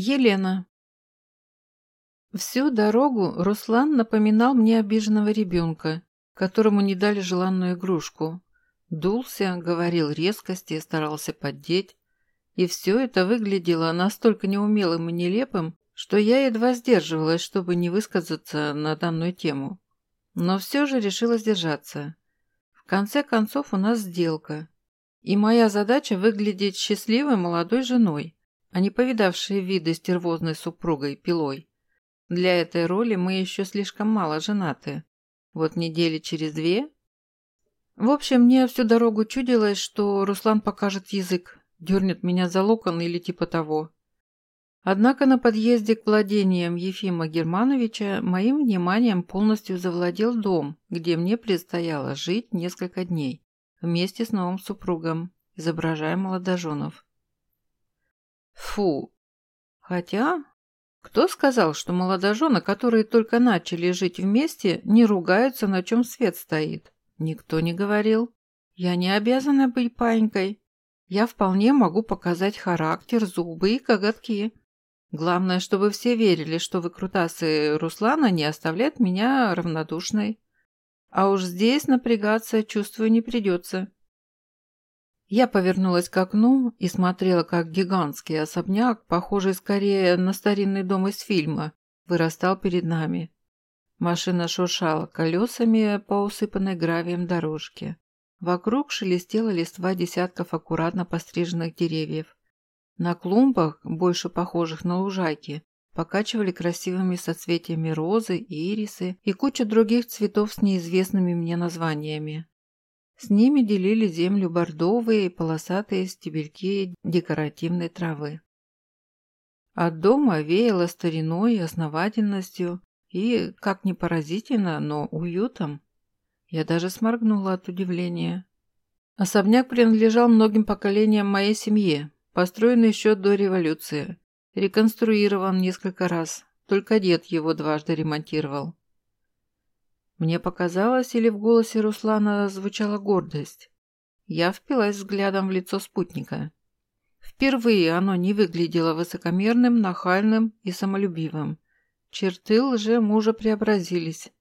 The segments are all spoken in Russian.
Елена. Всю дорогу Руслан напоминал мне обиженного ребенка, которому не дали желанную игрушку. Дулся, говорил резкости, старался поддеть. И все это выглядело настолько неумелым и нелепым, что я едва сдерживалась, чтобы не высказаться на данную тему. Но все же решила сдержаться. В конце концов у нас сделка. И моя задача выглядеть счастливой молодой женой а не повидавшие виды стервозной супругой пилой. Для этой роли мы еще слишком мало женаты. Вот недели через две... В общем, мне всю дорогу чудилось, что Руслан покажет язык, дернет меня за локон или типа того. Однако на подъезде к владениям Ефима Германовича моим вниманием полностью завладел дом, где мне предстояло жить несколько дней, вместе с новым супругом, изображая молодоженов. Фу. Хотя, кто сказал, что молодожены, которые только начали жить вместе, не ругаются, на чем свет стоит? Никто не говорил. Я не обязана быть панькой. Я вполне могу показать характер, зубы и коготки. Главное, чтобы все верили, что выкрутасы Руслана не оставляют меня равнодушной. А уж здесь напрягаться, чувствую, не придется. Я повернулась к окну и смотрела, как гигантский особняк, похожий скорее на старинный дом из фильма, вырастал перед нами. Машина шуршала колесами по усыпанной гравием дорожке. Вокруг шелестела листва десятков аккуратно постриженных деревьев. На клумбах, больше похожих на лужайки, покачивали красивыми соцветиями розы, ирисы и куча других цветов с неизвестными мне названиями. С ними делили землю бордовые и полосатые стебельки декоративной травы. От дома веяло стариной, основательностью и, как ни поразительно, но уютом. Я даже сморгнула от удивления. Особняк принадлежал многим поколениям моей семьи, построен еще до революции, реконструирован несколько раз, только дед его дважды ремонтировал. Мне показалось, или в голосе Руслана звучала гордость. Я впилась взглядом в лицо спутника. Впервые оно не выглядело высокомерным, нахальным и самолюбивым. Черты лже мужа преобразились.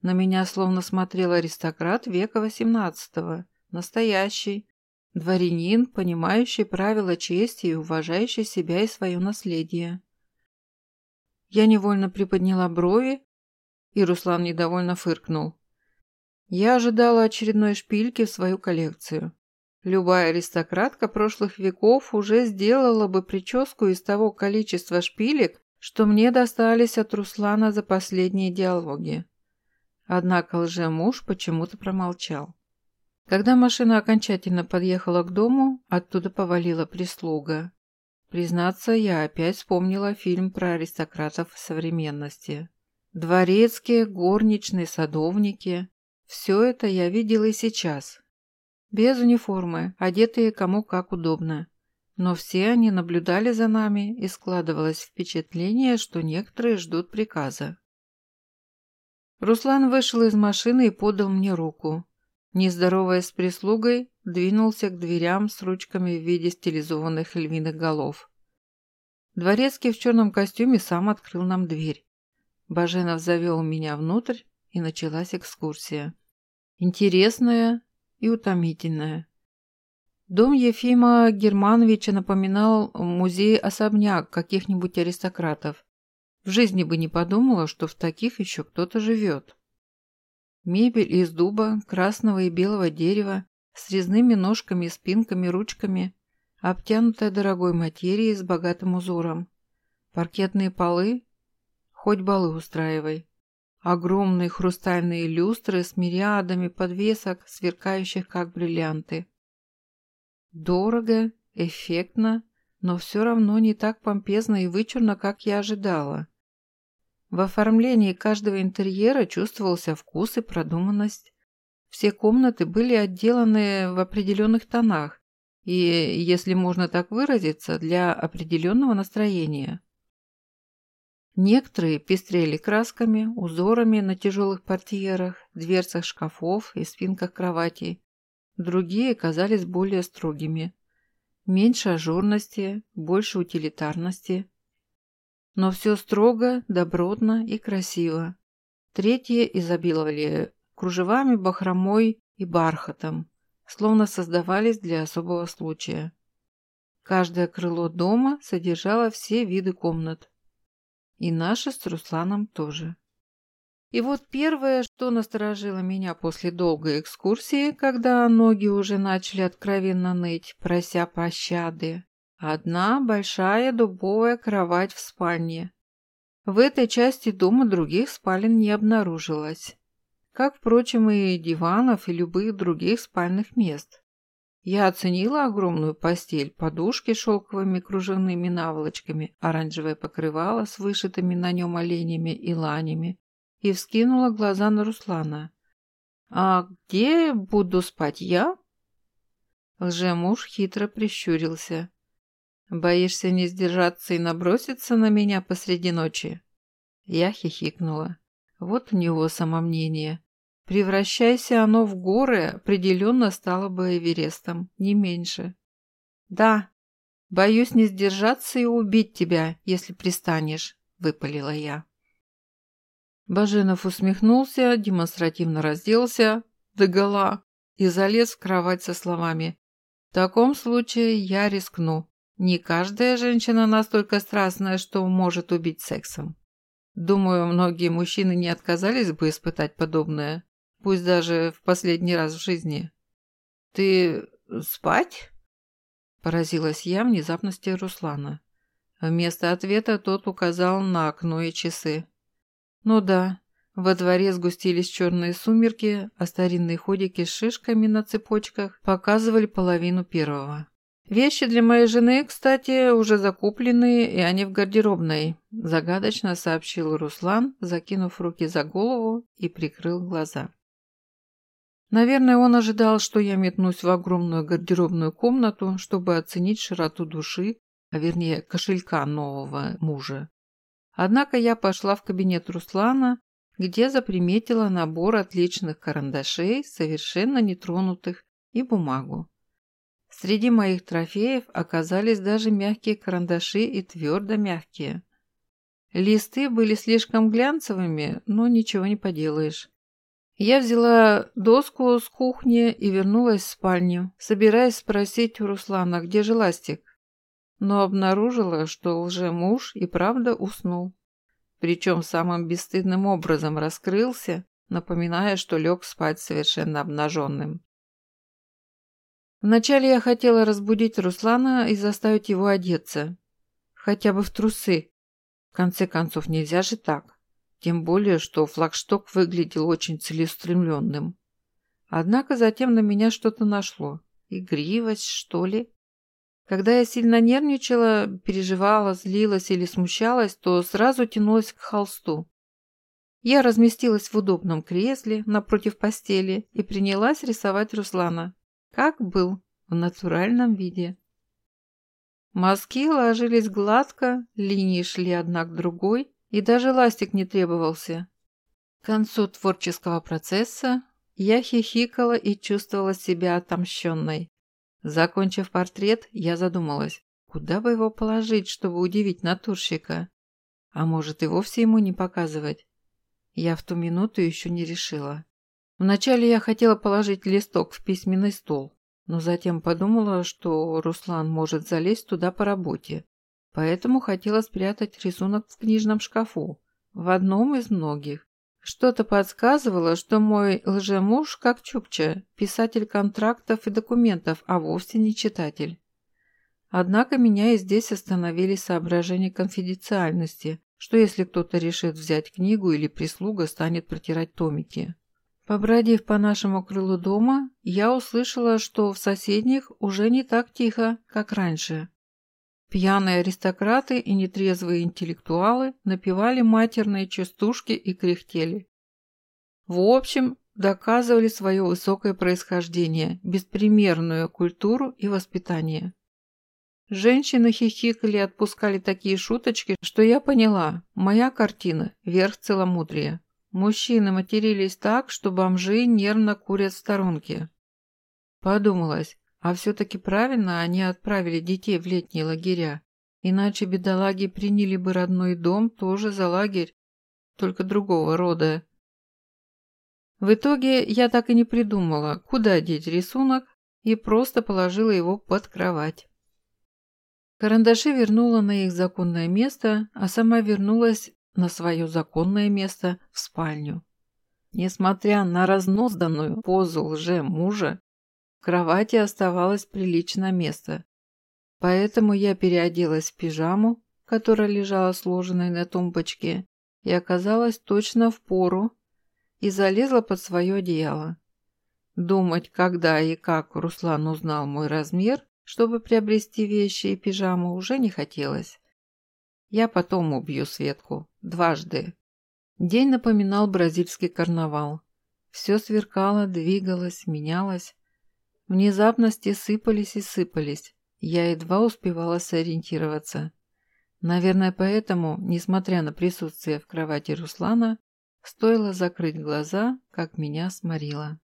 На меня словно смотрел аристократ века XVIII, настоящий, дворянин, понимающий правила чести и уважающий себя и свое наследие. Я невольно приподняла брови, и Руслан недовольно фыркнул. Я ожидала очередной шпильки в свою коллекцию. Любая аристократка прошлых веков уже сделала бы прическу из того количества шпилек, что мне достались от Руслана за последние диалоги. Однако лже-муж почему-то промолчал. Когда машина окончательно подъехала к дому, оттуда повалила прислуга. Признаться, я опять вспомнила фильм про аристократов современности. Дворецкие, горничные, садовники. Все это я видела и сейчас. Без униформы, одетые кому как удобно. Но все они наблюдали за нами, и складывалось впечатление, что некоторые ждут приказа. Руслан вышел из машины и подал мне руку. Не здороваясь с прислугой, двинулся к дверям с ручками в виде стилизованных львиных голов. Дворецкий в черном костюме сам открыл нам дверь. Баженов завел меня внутрь, и началась экскурсия. Интересная и утомительная. Дом Ефима Германовича напоминал музей-особняк каких-нибудь аристократов. В жизни бы не подумала, что в таких еще кто-то живет. Мебель из дуба, красного и белого дерева, с резными ножками, спинками, ручками, обтянутая дорогой материей с богатым узором. Паркетные полы Хоть балы устраивай. Огромные хрустальные люстры с мириадами подвесок, сверкающих как бриллианты. Дорого, эффектно, но все равно не так помпезно и вычурно, как я ожидала. В оформлении каждого интерьера чувствовался вкус и продуманность. Все комнаты были отделаны в определенных тонах и, если можно так выразиться, для определенного настроения. Некоторые пестрели красками, узорами на тяжелых портьерах, дверцах шкафов и спинках кроватей. Другие казались более строгими. Меньше ажурности, больше утилитарности. Но все строго, добротно и красиво. Третьи изобиловали кружевами, бахромой и бархатом, словно создавались для особого случая. Каждое крыло дома содержало все виды комнат. И наши с Русланом тоже. И вот первое, что насторожило меня после долгой экскурсии, когда ноги уже начали откровенно ныть, прося пощады. Одна большая дубовая кровать в спальне. В этой части дома других спален не обнаружилось. Как, впрочем, и диванов, и любых других спальных мест. Я оценила огромную постель, подушки с шелковыми кружевными наволочками, оранжевое покрывало с вышитыми на нем оленями и ланями, и вскинула глаза на Руслана. «А где буду спать я?» Лжемуж хитро прищурился. «Боишься не сдержаться и наброситься на меня посреди ночи?» Я хихикнула. Вот у него самомнение. Превращайся оно в горы, определенно стало бы Эверестом, не меньше. «Да, боюсь не сдержаться и убить тебя, если пристанешь», — выпалила я. Баженов усмехнулся, демонстративно разделся догола и залез в кровать со словами «В таком случае я рискну. Не каждая женщина настолько страстная, что может убить сексом. Думаю, многие мужчины не отказались бы испытать подобное, пусть даже в последний раз в жизни». «Ты спать?» Поразилась я внезапности Руслана. Вместо ответа тот указал на окно и часы. Ну да, во дворе сгустились черные сумерки, а старинные ходики с шишками на цепочках показывали половину первого. «Вещи для моей жены, кстати, уже закуплены, и они в гардеробной», загадочно сообщил Руслан, закинув руки за голову и прикрыл глаза. Наверное, он ожидал, что я метнусь в огромную гардеробную комнату, чтобы оценить широту души, а вернее кошелька нового мужа. Однако я пошла в кабинет Руслана, где заприметила набор отличных карандашей, совершенно нетронутых, и бумагу. Среди моих трофеев оказались даже мягкие карандаши и твердо мягкие. Листы были слишком глянцевыми, но ничего не поделаешь. Я взяла доску с кухни и вернулась в спальню, собираясь спросить у Руслана, где же ластик но обнаружила, что уже муж и правда уснул. Причем самым бесстыдным образом раскрылся, напоминая, что лег спать совершенно обнаженным. Вначале я хотела разбудить Руслана и заставить его одеться. Хотя бы в трусы. В конце концов, нельзя же так. Тем более, что флагшток выглядел очень целеустремленным. Однако затем на меня что-то нашло. Игривость, что ли? Когда я сильно нервничала, переживала, злилась или смущалась, то сразу тянулась к холсту. Я разместилась в удобном кресле напротив постели и принялась рисовать Руслана, как был, в натуральном виде. Мазки ложились гладко, линии шли одна к другой, и даже ластик не требовался. К концу творческого процесса я хихикала и чувствовала себя отомщенной. Закончив портрет, я задумалась, куда бы его положить, чтобы удивить натурщика. А может и вовсе ему не показывать? Я в ту минуту еще не решила. Вначале я хотела положить листок в письменный стол, но затем подумала, что Руслан может залезть туда по работе. Поэтому хотела спрятать рисунок в книжном шкафу, в одном из многих. Что-то подсказывало, что мой лжемуж, как Чукча, писатель контрактов и документов, а вовсе не читатель. Однако меня и здесь остановили соображения конфиденциальности, что если кто-то решит взять книгу или прислуга станет протирать томики. Побродив по нашему крылу дома, я услышала, что в соседних уже не так тихо, как раньше. Пьяные аристократы и нетрезвые интеллектуалы напевали матерные частушки и кряхтели. В общем, доказывали свое высокое происхождение, беспримерную культуру и воспитание. Женщины хихикали и отпускали такие шуточки, что я поняла, моя картина – верх целомудрия. Мужчины матерились так, что бомжи нервно курят в сторонке. Подумалось, а все-таки правильно они отправили детей в летние лагеря. Иначе бедолаги приняли бы родной дом тоже за лагерь, только другого рода. В итоге я так и не придумала, куда деть рисунок, и просто положила его под кровать. Карандаши вернула на их законное место, а сама вернулась на свое законное место в спальню. Несмотря на разнозданную позу лже-мужа, кровати оставалось приличное место. Поэтому я переоделась в пижаму, которая лежала сложенной на тумбочке, и оказалась точно в пору, и залезла под свое одеяло. Думать, когда и как Руслан узнал мой размер, чтобы приобрести вещи и пижаму, уже не хотелось. Я потом убью Светку. Дважды. День напоминал бразильский карнавал. Все сверкало, двигалось, менялось. Внезапности сыпались и сыпались. Я едва успевала сориентироваться. Наверное, поэтому, несмотря на присутствие в кровати Руслана, стоило закрыть глаза, как меня сморило.